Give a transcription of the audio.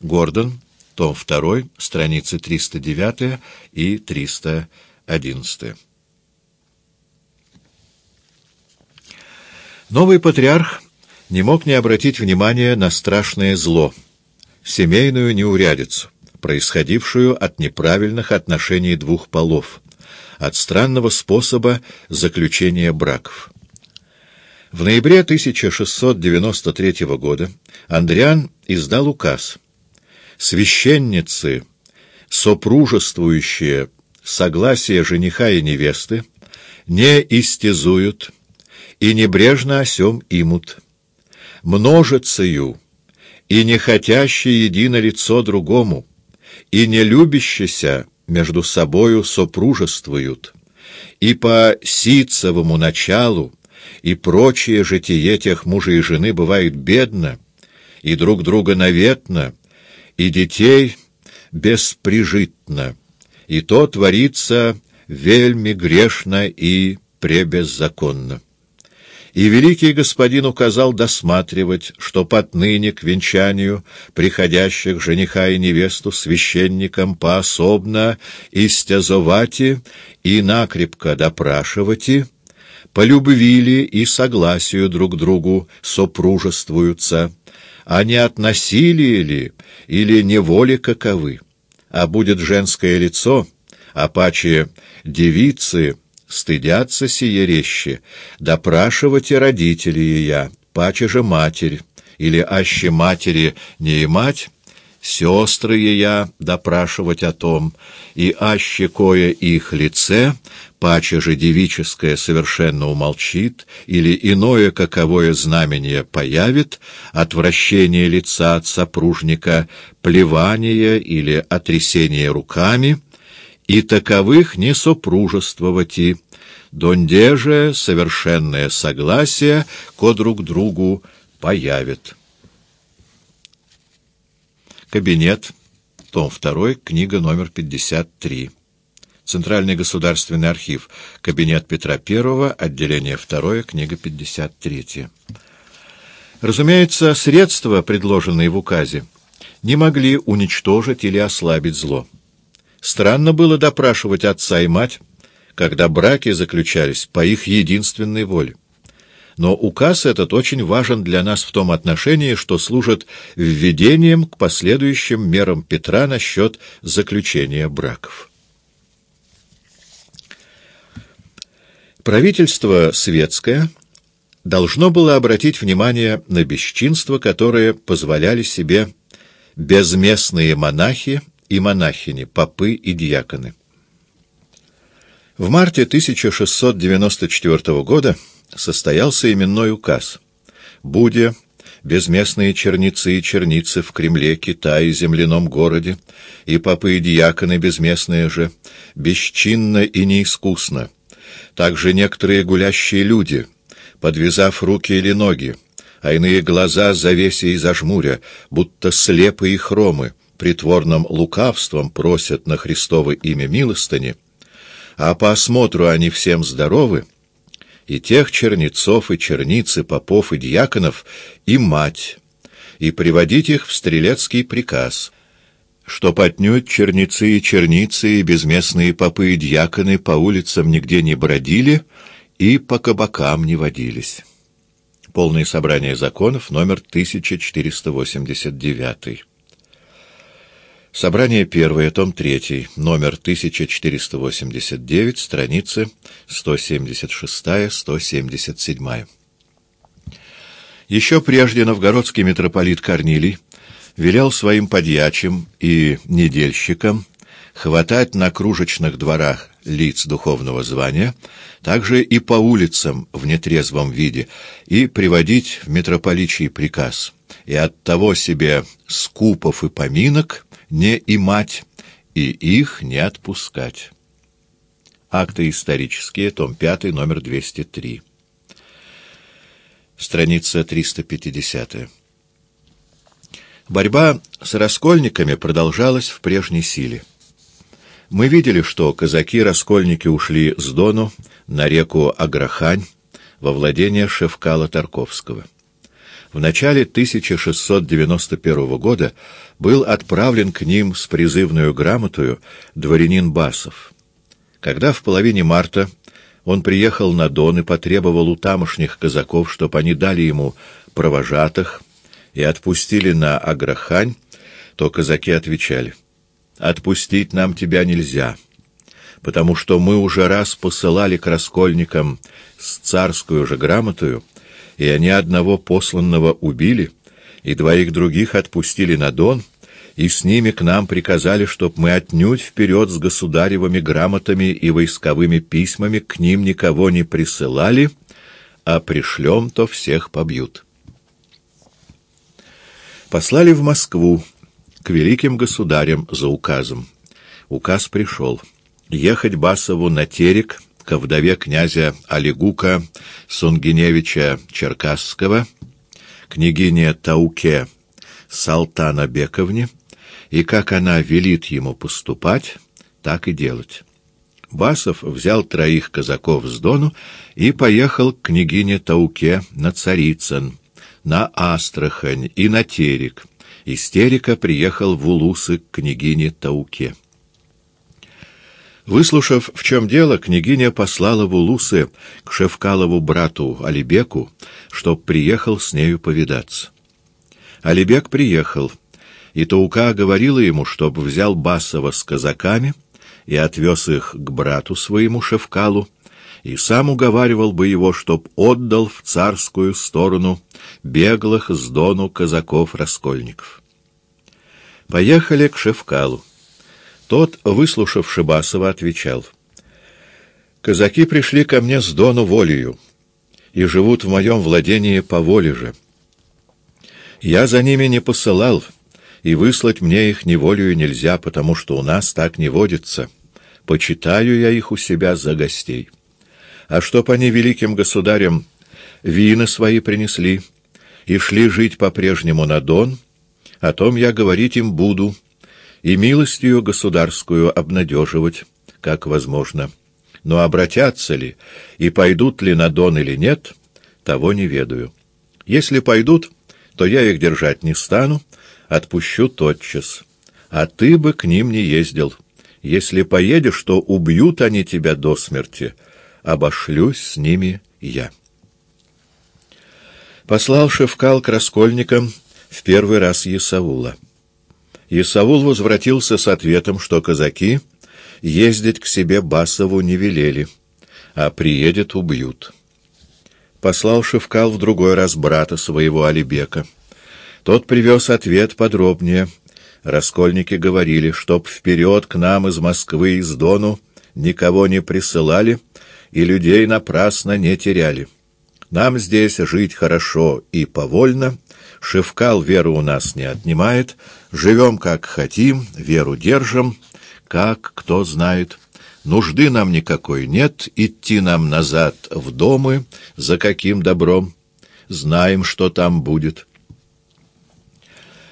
Гордон, том 2, страницы 309 и 311. Новый патриарх не мог не обратить внимания на страшное зло, семейную неурядицу, происходившую от неправильных отношений двух полов, от странного способа заключения браков. В ноябре 1693 года Андриан издал указ. Священницы, сопружествующие согласие жениха и невесты, не истязуют и небрежно о сем имут. Множицею и не хотящие едино лицо другому, и не любящиеся между собою сопружествуют, и по ситцевому началу и прочее житие тех мужа и жены бывает бедно, и друг друга наветно, и детей бесприжитно, и то творится вельми грешно и пребеззаконно. И великий господин указал досматривать, что отныне к венчанию приходящих жениха и невесту священникам поособно истязовати и накрепко допрашивати, по любви ли и согласию друг другу сопружествуются, а не от насилия ли или неволи каковы, а будет женское лицо, а паче девицы — стыдятся сие рещи, допрашивать и родители ее, паче же матерь, или аще матери не и мать, сестры ее допрашивать о том, и аще кое их лице, паче же девическое совершенно умолчит, или иное каковое знамение появит, отвращение лица от сопружника, плевание или отрясение руками — и таковых не сопружествовати, донде же совершенное согласие ко друг другу появит. Кабинет, том 2, книга номер 53. Центральный государственный архив, кабинет Петра I, отделение 2, книга 53. Разумеется, средства, предложенные в указе, не могли уничтожить или ослабить зло. Странно было допрашивать отца и мать, когда браки заключались по их единственной воле. Но указ этот очень важен для нас в том отношении, что служит введением к последующим мерам Петра насчет заключения браков. Правительство светское должно было обратить внимание на бесчинства, которые позволяли себе безместные монахи и монахини, попы и диаконы. В марте 1694 года состоялся именной указ. Буде, безместные черницы и черницы в Кремле, Китае, земляном городе, и попы и диаконы безместные же, бесчинно и неискусно. Также некоторые гулящие люди, подвязав руки или ноги, а иные глаза завеся и зажмуря, будто слепы и хромы, притворным лукавством просят на Христово имя милостыни, а по осмотру они всем здоровы, и тех чернецов и черницы, попов и дьяконов, и мать, и приводить их в стрелецкий приказ, что отнюдь черницы и черницы и безместные попы и дьяконы по улицам нигде не бродили и по кабакам не водились. Полное собрание законов, номер 1489. Собрание первое, том третий, номер 1489, страницы 176-177. Еще прежде новгородский митрополит Корнилий велел своим подьячим и недельщикам хватать на кружечных дворах лиц духовного звания, также и по улицам в нетрезвом виде, и приводить в митрополичий приказ, и от того себе скупов и поминок — не имать и их не отпускать. Акты исторические, том 5, номер 203. Страница 350. Борьба с раскольниками продолжалась в прежней силе. Мы видели, что казаки-раскольники ушли с Дону на реку Аграхань во владение Шевкала Тарковского. в начале 1691 года был отправлен к ним с призывную грамотою дворянин Басов. Когда в половине марта он приехал на Дон и потребовал у тамошних казаков, чтобы они дали ему провожатых и отпустили на Аграхань, то казаки отвечали, «Отпустить нам тебя нельзя, потому что мы уже раз посылали к раскольникам с царскую же грамотою, и они одного посланного убили, и двоих других отпустили на Дон, и с ними к нам приказали, чтоб мы отнюдь вперед с государевыми грамотами и войсковыми письмами к ним никого не присылали, а пришлем, то всех побьют. Послали в Москву к великим государям за указом. Указ пришел. Ехать Басову на Терек — ко вдове князя Олегука Сунгиневича Черкасского, княгине Тауке Салтана Бековне, и как она велит ему поступать, так и делать. Басов взял троих казаков с Дону и поехал к княгине Тауке на Царицын, на Астрахань и на Терек. Из Терека приехал в Улусы к княгине Тауке. Выслушав, в чем дело, княгиня послала в Улусы к Шевкалову брату Алибеку, чтоб приехал с нею повидаться. Алибек приехал, и Таука говорила ему, чтоб взял Басова с казаками и отвез их к брату своему Шевкалу, и сам уговаривал бы его, чтоб отдал в царскую сторону беглых с дону казаков-раскольников. Поехали к Шевкалу. Тот, выслушав Шибасова, отвечал. «Казаки пришли ко мне с Дону волею и живут в моем владении по воле же. Я за ними не посылал, и выслать мне их неволею нельзя, потому что у нас так не водится. Почитаю я их у себя за гостей. А чтоб они великим государям вина свои принесли и шли жить по-прежнему на Дон, о том я говорить им буду» и милостью государскую обнадеживать, как возможно. Но обратятся ли и пойдут ли на Дон или нет, того не ведаю. Если пойдут, то я их держать не стану, отпущу тотчас. А ты бы к ним не ездил. Если поедешь, то убьют они тебя до смерти. Обошлюсь с ними я. Послал Шевкал к раскольникам в первый раз Есаула. И Саул возвратился с ответом, что казаки ездить к себе Басову не велели, а приедет — убьют. Послал Шевкал в другой раз брата своего Алибека. Тот привез ответ подробнее. Раскольники говорили, чтоб вперед к нам из Москвы, из Дону никого не присылали и людей напрасно не теряли. Нам здесь жить хорошо и повольно — Шевкал веру у нас не отнимает, живем как хотим, веру держим, как кто знает. Нужды нам никакой нет, идти нам назад в домы, за каким добром. Знаем, что там будет.